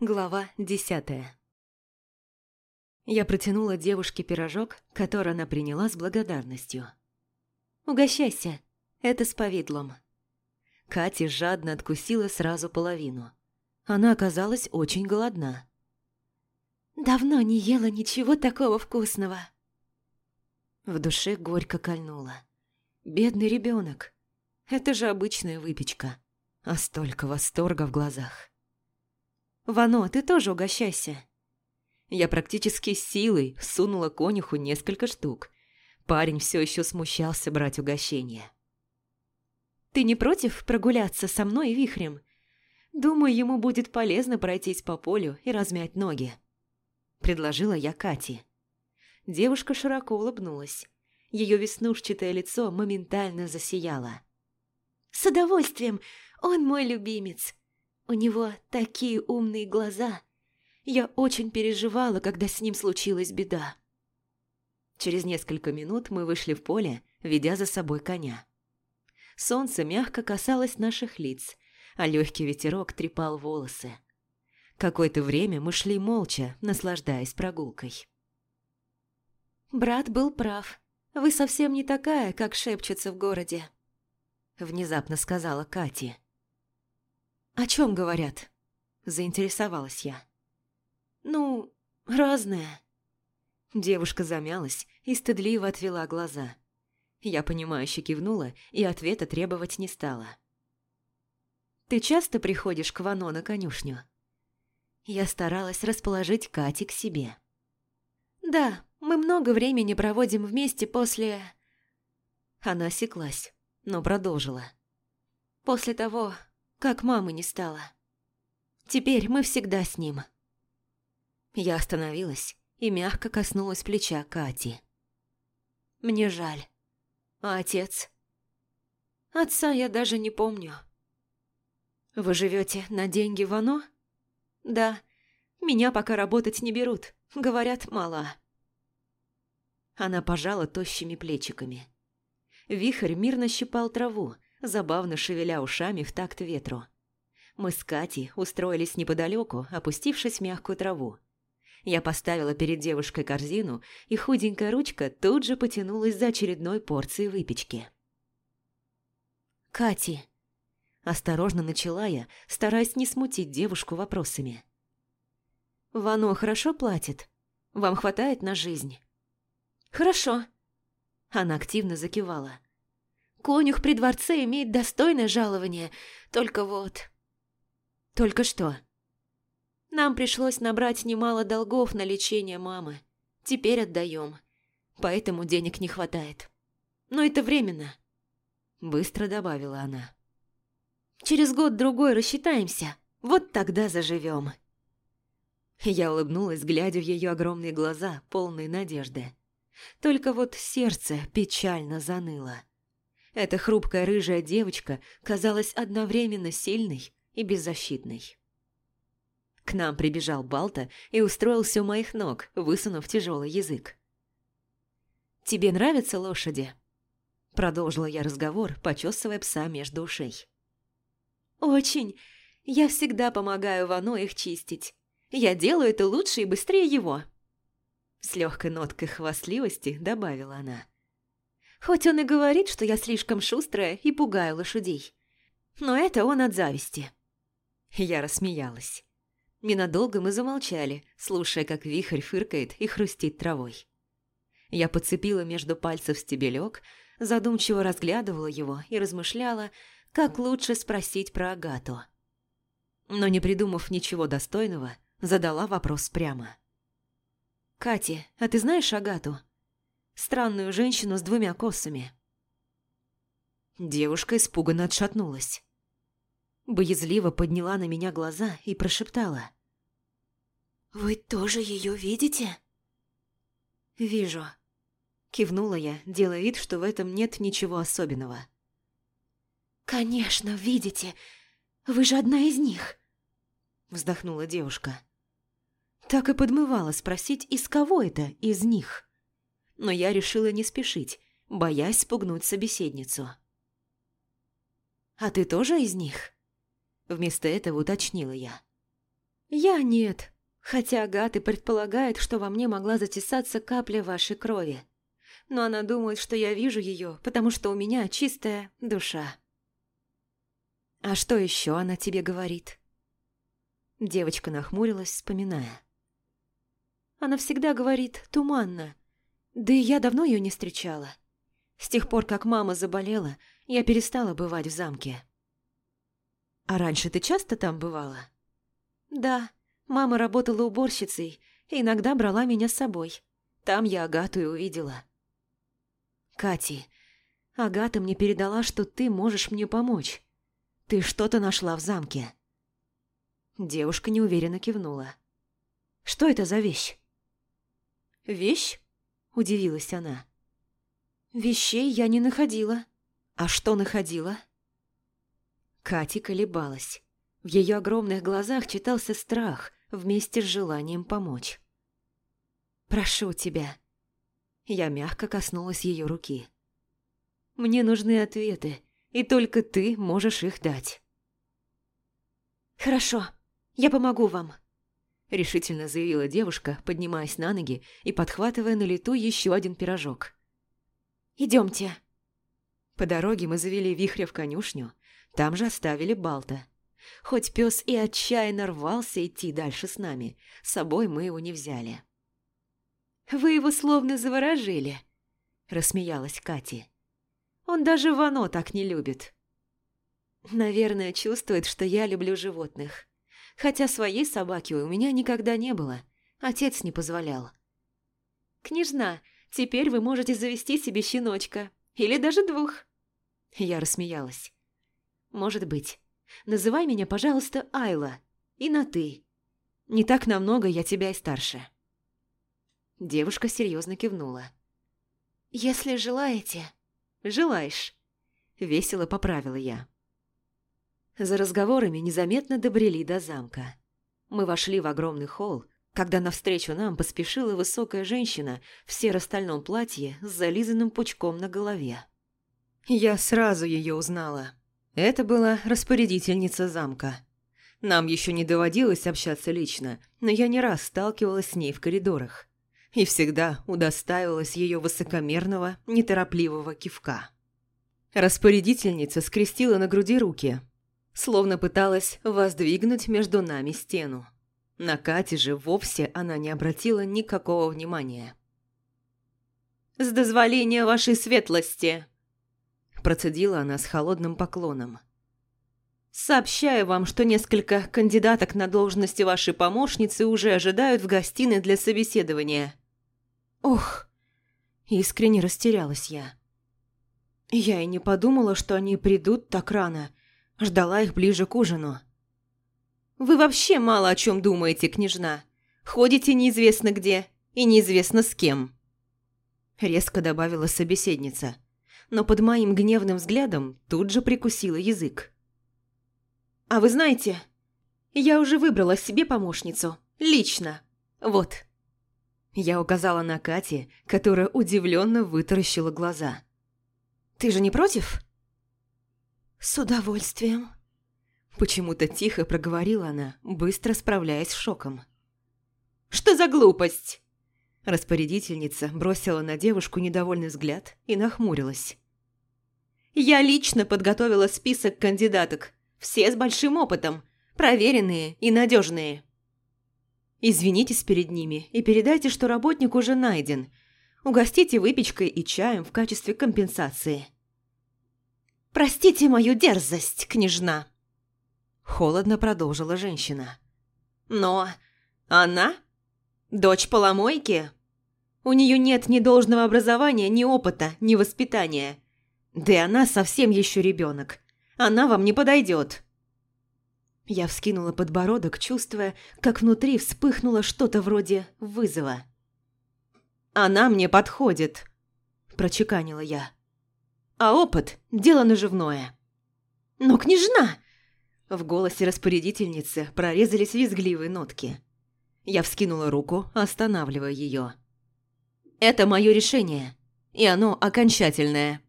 Глава десятая Я протянула девушке пирожок, который она приняла с благодарностью. «Угощайся, это с повидлом». Катя жадно откусила сразу половину. Она оказалась очень голодна. «Давно не ела ничего такого вкусного». В душе горько кольнула. «Бедный ребенок. Это же обычная выпечка, а столько восторга в глазах». «Вано, ты тоже угощайся». Я практически силой сунула конюху несколько штук. Парень все еще смущался брать угощение. «Ты не против прогуляться со мной и вихрем? Думаю, ему будет полезно пройтись по полю и размять ноги», – предложила я Кате. Девушка широко улыбнулась. Ее веснушчатое лицо моментально засияло. «С удовольствием! Он мой любимец! У него такие умные глаза! Я очень переживала, когда с ним случилась беда!» Через несколько минут мы вышли в поле, ведя за собой коня. Солнце мягко касалось наших лиц, а легкий ветерок трепал волосы. Какое-то время мы шли молча, наслаждаясь прогулкой. «Брат был прав. Вы совсем не такая, как шепчется в городе», – внезапно сказала Кати. «О чем говорят?» – заинтересовалась я. «Ну, разное». Девушка замялась и стыдливо отвела глаза. Я понимающе кивнула и ответа требовать не стала. «Ты часто приходишь к Вано на конюшню?» Я старалась расположить Кати к себе. «Да, мы много времени проводим вместе после...» Она осеклась, но продолжила. «После того, как мамы не стало. Теперь мы всегда с ним». Я остановилась и мягко коснулась плеча Кати. «Мне жаль. А отец?» «Отца я даже не помню». «Вы живете на деньги Вано?» «Да. Меня пока работать не берут. Говорят, мало». Она пожала тощими плечиками. Вихрь мирно щипал траву, забавно шевеля ушами в такт ветру. Мы с Катей устроились неподалеку, опустившись в мягкую траву. Я поставила перед девушкой корзину, и худенькая ручка тут же потянулась за очередной порцией выпечки. «Кати!» Осторожно начала я, стараясь не смутить девушку вопросами. «Вано хорошо платит? Вам хватает на жизнь?» «Хорошо». Она активно закивала. «Конюх при дворце имеет достойное жалование, только вот...» «Только что?» «Нам пришлось набрать немало долгов на лечение мамы. Теперь отдаем, поэтому денег не хватает. Но это временно», – быстро добавила она. Через год-другой рассчитаемся, вот тогда заживем. Я улыбнулась, глядя в ее огромные глаза, полные надежды. Только вот сердце печально заныло. Эта хрупкая рыжая девочка казалась одновременно сильной и беззащитной. К нам прибежал Балта и устроился у моих ног, высунув тяжелый язык. «Тебе нравятся лошади?» Продолжила я разговор, почесывая пса между ушей. «Очень. Я всегда помогаю Вано их чистить. Я делаю это лучше и быстрее его». С легкой ноткой хвастливости добавила она. «Хоть он и говорит, что я слишком шустрая и пугаю лошадей. Но это он от зависти». Я рассмеялась. Ненадолго мы замолчали, слушая, как вихрь фыркает и хрустит травой. Я подцепила между пальцев стебелек, задумчиво разглядывала его и размышляла, как лучше спросить про Агату. Но не придумав ничего достойного, задала вопрос прямо. «Катя, а ты знаешь Агату? Странную женщину с двумя косами». Девушка испуганно отшатнулась. Боязливо подняла на меня глаза и прошептала. «Вы тоже ее видите?» «Вижу», – кивнула я, делая вид, что в этом нет ничего особенного. «Конечно, видите. Вы же одна из них!» Вздохнула девушка. Так и подмывала спросить, из кого это из них. Но я решила не спешить, боясь спугнуть собеседницу. «А ты тоже из них?» Вместо этого уточнила я. Я нет, хотя Агата предполагает, что во мне могла затесаться капля вашей крови. Но она думает, что я вижу ее, потому что у меня чистая душа. А что еще она тебе говорит? Девочка нахмурилась, вспоминая. Она всегда говорит туманно. Да и я давно ее не встречала. С тех пор, как мама заболела, я перестала бывать в замке. А раньше ты часто там бывала? Да, мама работала уборщицей и иногда брала меня с собой. Там я Агату и увидела. Кати, Агата мне передала, что ты можешь мне помочь. Ты что-то нашла в замке. Девушка неуверенно кивнула. Что это за вещь? Вещь? Удивилась она. Вещей я не находила. А что находила? Кати колебалась. В ее огромных глазах читался страх вместе с желанием помочь. «Прошу тебя». Я мягко коснулась ее руки. «Мне нужны ответы, и только ты можешь их дать». «Хорошо, я помогу вам», – решительно заявила девушка, поднимаясь на ноги и подхватывая на лету еще один пирожок. «Идемте». По дороге мы завели вихря в конюшню, там же оставили Балта. Хоть пес и отчаянно рвался идти дальше с нами, с собой мы его не взяли. «Вы его словно заворожили», – рассмеялась Катя. «Он даже Вано так не любит». «Наверное, чувствует, что я люблю животных. Хотя своей собаки у меня никогда не было, отец не позволял». «Княжна, теперь вы можете завести себе щеночка, или даже двух». Я рассмеялась. «Может быть. Называй меня, пожалуйста, Айла. И на «ты». Не так намного я тебя и старше». Девушка серьезно кивнула. «Если желаете...» «Желаешь?» Весело поправила я. За разговорами незаметно добрели до замка. Мы вошли в огромный холл, когда навстречу нам поспешила высокая женщина в серо-стальном платье с зализанным пучком на голове. Я сразу ее узнала. Это была распорядительница замка. Нам еще не доводилось общаться лично, но я не раз сталкивалась с ней в коридорах. И всегда удостаивалась ее высокомерного, неторопливого кивка. Распорядительница скрестила на груди руки, словно пыталась воздвигнуть между нами стену. На Кате же вовсе она не обратила никакого внимания. «С дозволения вашей светлости!» Процедила она с холодным поклоном. «Сообщаю вам, что несколько кандидаток на должности вашей помощницы уже ожидают в гостиной для собеседования». «Ох!» Искренне растерялась я. Я и не подумала, что они придут так рано. Ждала их ближе к ужину. «Вы вообще мало о чем думаете, княжна. Ходите неизвестно где и неизвестно с кем». Резко добавила собеседница – но под моим гневным взглядом тут же прикусила язык. «А вы знаете, я уже выбрала себе помощницу. Лично. Вот». Я указала на Кате, которая удивленно вытаращила глаза. «Ты же не против?» «С удовольствием», – почему-то тихо проговорила она, быстро справляясь с шоком. «Что за глупость?» Распорядительница бросила на девушку недовольный взгляд и нахмурилась. «Я лично подготовила список кандидаток. Все с большим опытом, проверенные и надежные. Извинитесь перед ними и передайте, что работник уже найден. Угостите выпечкой и чаем в качестве компенсации». «Простите мою дерзость, княжна!» Холодно продолжила женщина. «Но она? Дочь поломойки?» У нее нет ни должного образования, ни опыта, ни воспитания. Да и она совсем еще ребенок. Она вам не подойдет. Я вскинула подбородок, чувствуя, как внутри вспыхнуло что-то вроде вызова. «Она мне подходит», – прочеканила я. «А опыт – дело наживное». «Но княжна!» В голосе распорядительницы прорезались визгливые нотки. Я вскинула руку, останавливая ее. Это мое решение, и оно окончательное.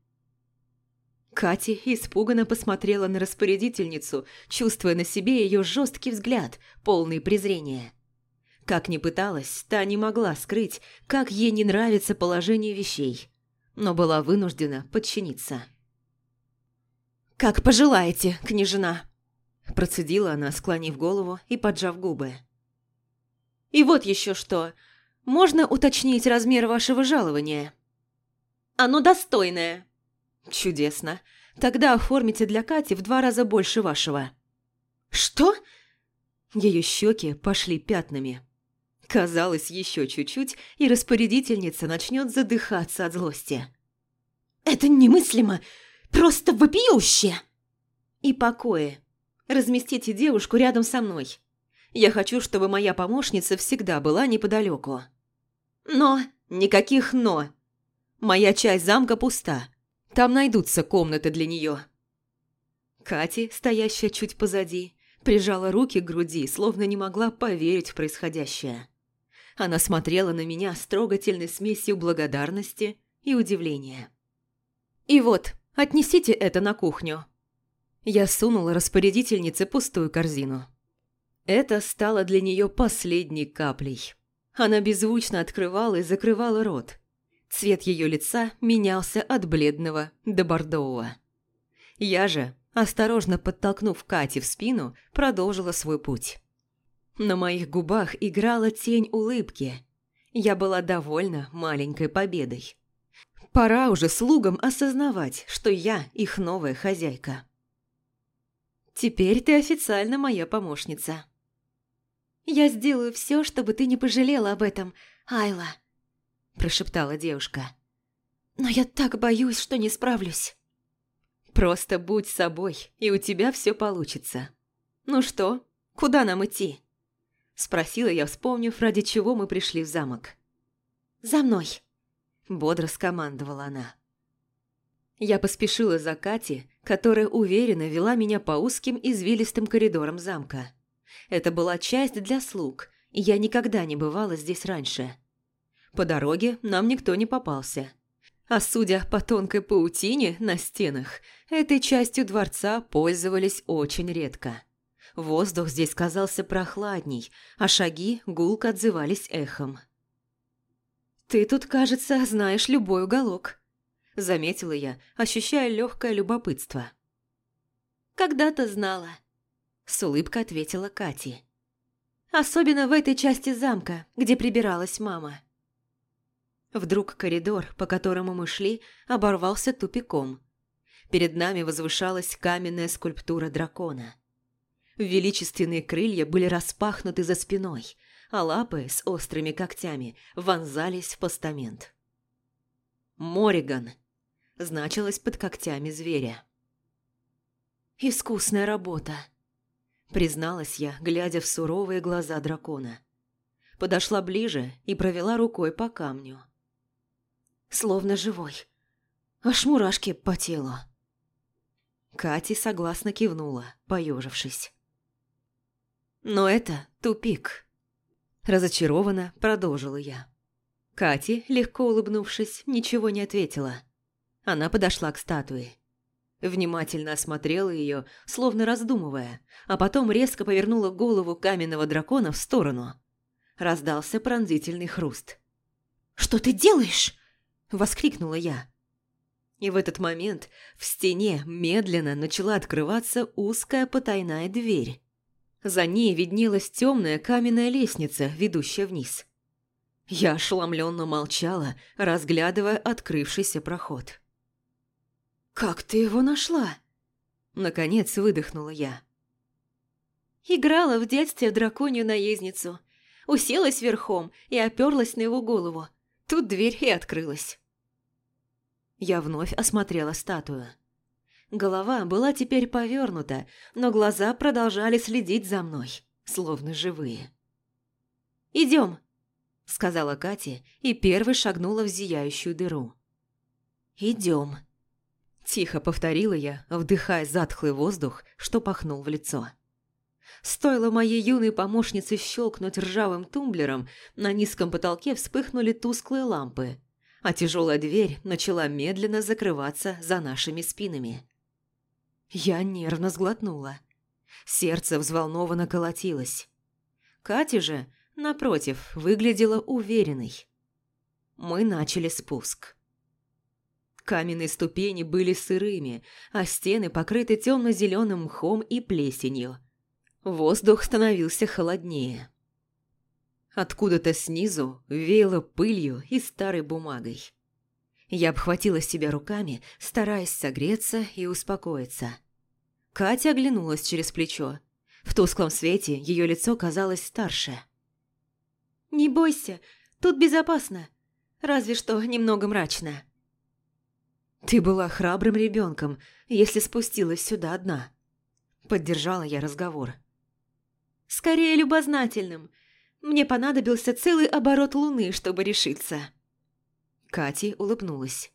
Катя испуганно посмотрела на распорядительницу, чувствуя на себе ее жесткий взгляд, полный презрения. Как ни пыталась, та не могла скрыть, как ей не нравится положение вещей, но была вынуждена подчиниться. «Как пожелаете, княжена!» Процедила она, склонив голову и поджав губы. «И вот еще что. Можно уточнить размер вашего жалования?» «Оно достойное». «Чудесно. Тогда оформите для Кати в два раза больше вашего». «Что?» Ее щеки пошли пятнами. Казалось, еще чуть-чуть, и распорядительница начнет задыхаться от злости. «Это немыслимо! Просто вопиюще!» «И покое. Разместите девушку рядом со мной. Я хочу, чтобы моя помощница всегда была неподалеку. Но, никаких «но». Моя часть замка пуста. Там найдутся комнаты для нее. Катя, стоящая чуть позади, прижала руки к груди, словно не могла поверить в происходящее. Она смотрела на меня с трогательной смесью благодарности и удивления. «И вот, отнесите это на кухню». Я сунула распорядительнице пустую корзину. Это стало для нее последней каплей. Она беззвучно открывала и закрывала рот. Цвет ее лица менялся от бледного до бордового. Я же, осторожно подтолкнув Кати в спину, продолжила свой путь. На моих губах играла тень улыбки. Я была довольна маленькой победой. Пора уже слугам осознавать, что я их новая хозяйка. Теперь ты официально моя помощница. «Я сделаю все, чтобы ты не пожалела об этом, Айла», – прошептала девушка. «Но я так боюсь, что не справлюсь». «Просто будь собой, и у тебя все получится. Ну что, куда нам идти?» – спросила я, вспомнив, ради чего мы пришли в замок. «За мной», – бодро скомандовала она. Я поспешила за Кати, которая уверенно вела меня по узким извилистым коридорам замка. Это была часть для слуг, и я никогда не бывала здесь раньше. По дороге нам никто не попался. А судя по тонкой паутине на стенах, этой частью дворца пользовались очень редко. Воздух здесь казался прохладней, а шаги гулко отзывались эхом. «Ты тут, кажется, знаешь любой уголок», – заметила я, ощущая легкое любопытство. «Когда-то знала», с улыбкой ответила Кати. Особенно в этой части замка, где прибиралась мама. Вдруг коридор, по которому мы шли, оборвался тупиком. Перед нами возвышалась каменная скульптура дракона. Величественные крылья были распахнуты за спиной, а лапы с острыми когтями вонзались в постамент. «Мориган» значилось под когтями зверя. «Искусная работа», призналась я, глядя в суровые глаза дракона. Подошла ближе и провела рукой по камню. Словно живой. Аж мурашки по телу. Кати согласно кивнула, поежившись. Но это тупик. Разочарованно продолжила я. Кати, легко улыбнувшись, ничего не ответила. Она подошла к статуе. Внимательно осмотрела ее, словно раздумывая, а потом резко повернула голову каменного дракона в сторону. Раздался пронзительный хруст. «Что ты делаешь?» – воскликнула я. И в этот момент в стене медленно начала открываться узкая потайная дверь. За ней виднелась темная каменная лестница, ведущая вниз. Я ошеломленно молчала, разглядывая открывшийся проход. «Как ты его нашла?» Наконец выдохнула я. Играла в детстве драконью наездницу. Уселась верхом и оперлась на его голову. Тут дверь и открылась. Я вновь осмотрела статую. Голова была теперь повернута, но глаза продолжали следить за мной, словно живые. «Идем», — сказала Катя и первой шагнула в зияющую дыру. «Идем», Тихо повторила я, вдыхая затхлый воздух, что пахнул в лицо. Стоило моей юной помощнице щелкнуть ржавым тумблером, на низком потолке вспыхнули тусклые лампы, а тяжелая дверь начала медленно закрываться за нашими спинами. Я нервно сглотнула. Сердце взволнованно колотилось. Катя же, напротив, выглядела уверенной. Мы начали спуск. Каменные ступени были сырыми, а стены покрыты темно-зеленым мхом и плесенью. Воздух становился холоднее. Откуда-то снизу веяло пылью и старой бумагой. Я обхватила себя руками, стараясь согреться и успокоиться. Катя оглянулась через плечо. В тусклом свете ее лицо казалось старше. «Не бойся, тут безопасно. Разве что немного мрачно». «Ты была храбрым ребенком, если спустилась сюда одна». Поддержала я разговор. «Скорее любознательным. Мне понадобился целый оборот луны, чтобы решиться». Кати улыбнулась.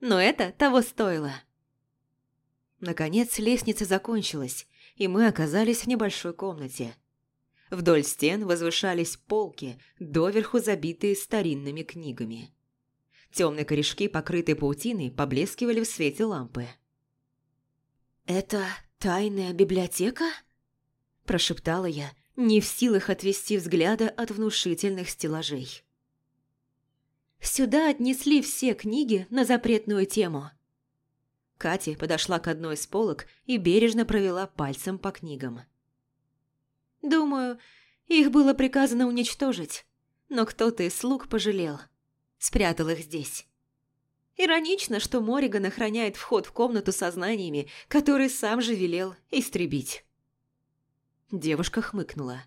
«Но это того стоило». Наконец лестница закончилась, и мы оказались в небольшой комнате. Вдоль стен возвышались полки, доверху забитые старинными книгами. Темные корешки, покрытые паутиной, поблескивали в свете лампы. «Это тайная библиотека?» – прошептала я, не в силах отвести взгляда от внушительных стеллажей. «Сюда отнесли все книги на запретную тему». Катя подошла к одной из полок и бережно провела пальцем по книгам. «Думаю, их было приказано уничтожить, но кто-то из слуг пожалел. Спрятал их здесь. Иронично, что Мориган охраняет вход в комнату со знаниями, которые сам же велел истребить». Девушка хмыкнула.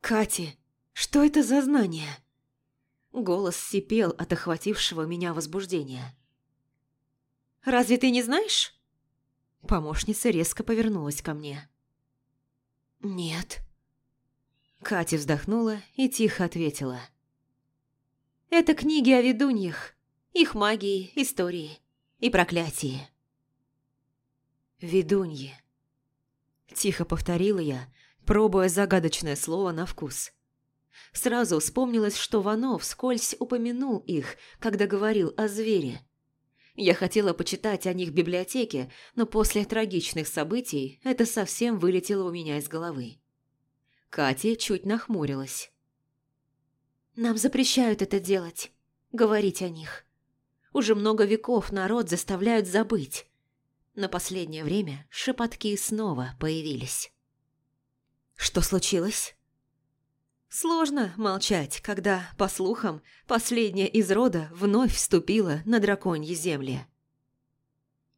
«Кати, что это за знание?» Голос сипел от охватившего меня возбуждения. «Разве ты не знаешь?» Помощница резко повернулась ко мне. «Нет». Катя вздохнула и тихо ответила. «Это книги о ведуньях, их магии, истории и проклятии». «Ведуньи», Тихо повторила я, пробуя загадочное слово на вкус. Сразу вспомнилось, что Ванов вскользь упомянул их, когда говорил о звере. Я хотела почитать о них в библиотеке, но после трагичных событий это совсем вылетело у меня из головы. Катя чуть нахмурилась. «Нам запрещают это делать, говорить о них. Уже много веков народ заставляют забыть. На последнее время шепотки снова появились. Что случилось? Сложно молчать, когда, по слухам, последняя из рода вновь вступила на драконьи земли.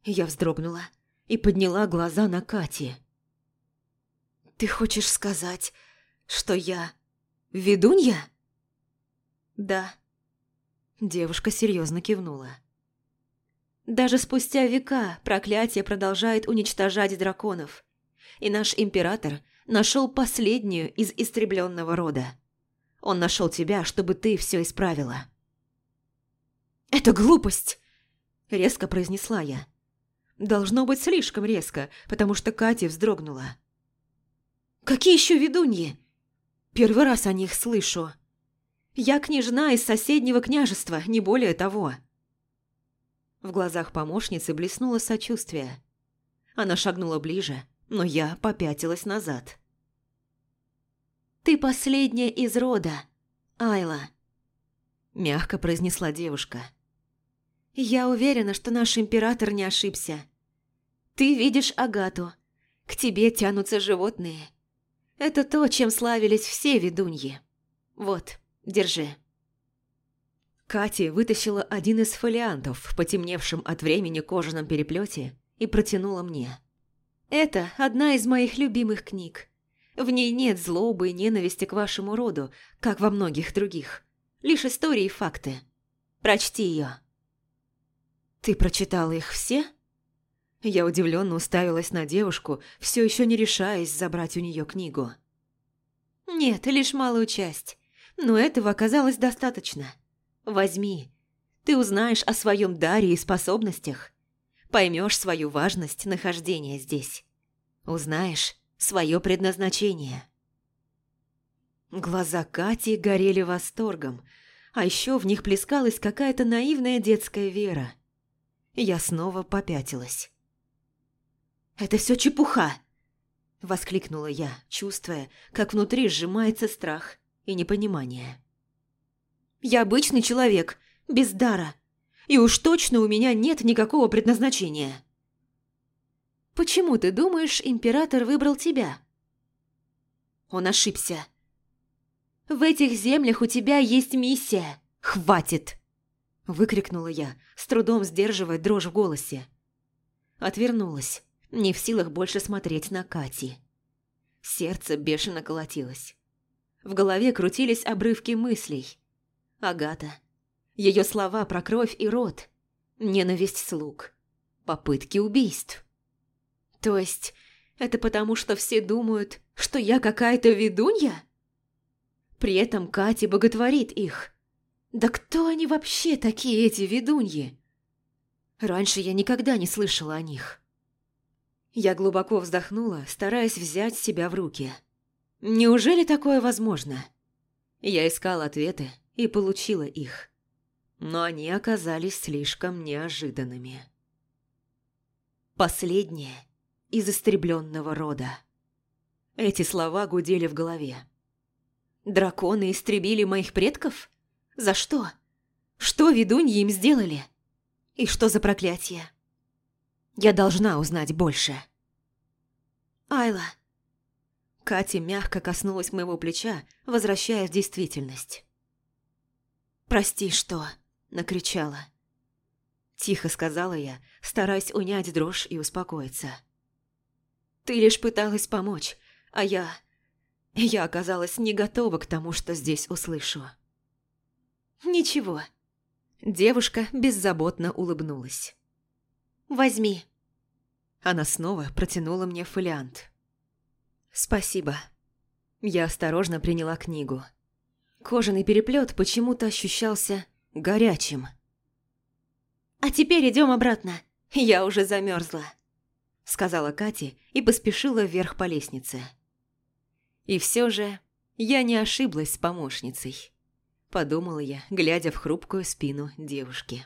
Я вздрогнула и подняла глаза на Кати. «Ты хочешь сказать, что я ведунья?» «Да». Девушка серьезно кивнула. Даже спустя века проклятие продолжает уничтожать драконов. И наш император нашел последнюю из истребленного рода. Он нашел тебя, чтобы ты все исправила. «Это глупость!» – резко произнесла я. Должно быть слишком резко, потому что Катя вздрогнула. «Какие еще ведуньи? Первый раз о них слышу. Я княжна из соседнего княжества, не более того». В глазах помощницы блеснуло сочувствие. Она шагнула ближе, но я попятилась назад. «Ты последняя из рода, Айла», – мягко произнесла девушка. «Я уверена, что наш император не ошибся. Ты видишь Агату. К тебе тянутся животные. Это то, чем славились все ведуньи. Вот, держи». Катя вытащила один из фолиантов в потемневшем от времени кожаном переплете и протянула мне. «Это одна из моих любимых книг. В ней нет злобы и ненависти к вашему роду, как во многих других. Лишь истории и факты. Прочти ее». «Ты прочитала их все?» Я удивленно уставилась на девушку, все еще не решаясь забрать у нее книгу. «Нет, лишь малую часть. Но этого оказалось достаточно». Возьми. Ты узнаешь о своем даре и способностях. Поймешь свою важность нахождения здесь. Узнаешь свое предназначение. Глаза Кати горели восторгом. А еще в них плескалась какая-то наивная детская вера. Я снова попятилась. «Это все чепуха!» – воскликнула я, чувствуя, как внутри сжимается страх и непонимание. «Я обычный человек, без дара, и уж точно у меня нет никакого предназначения». «Почему ты думаешь, император выбрал тебя?» Он ошибся. «В этих землях у тебя есть миссия. Хватит!» Выкрикнула я, с трудом сдерживая дрожь в голосе. Отвернулась, не в силах больше смотреть на Кати. Сердце бешено колотилось. В голове крутились обрывки мыслей. Агата. Ее слова про кровь и рот. Ненависть слуг. Попытки убийств. То есть, это потому, что все думают, что я какая-то ведунья? При этом Катя боготворит их. Да кто они вообще такие, эти ведуньи? Раньше я никогда не слышала о них. Я глубоко вздохнула, стараясь взять себя в руки. Неужели такое возможно? Я искала ответы и получила их. Но они оказались слишком неожиданными. Последнее из истребленного рода. Эти слова гудели в голове. Драконы истребили моих предков? За что? Что ведуньи им сделали? И что за проклятие? Я должна узнать больше. Айла. Катя мягко коснулась моего плеча, возвращая в действительность. «Прости, что?» – накричала. Тихо сказала я, стараясь унять дрожь и успокоиться. «Ты лишь пыталась помочь, а я... Я оказалась не готова к тому, что здесь услышу. «Ничего». Девушка беззаботно улыбнулась. «Возьми». Она снова протянула мне фолиант. «Спасибо». Я осторожно приняла книгу. Кожаный переплет почему-то ощущался горячим. «А теперь идем обратно. Я уже замерзла», — сказала Катя и поспешила вверх по лестнице. И все же я не ошиблась с помощницей, подумала я, глядя в хрупкую спину девушки.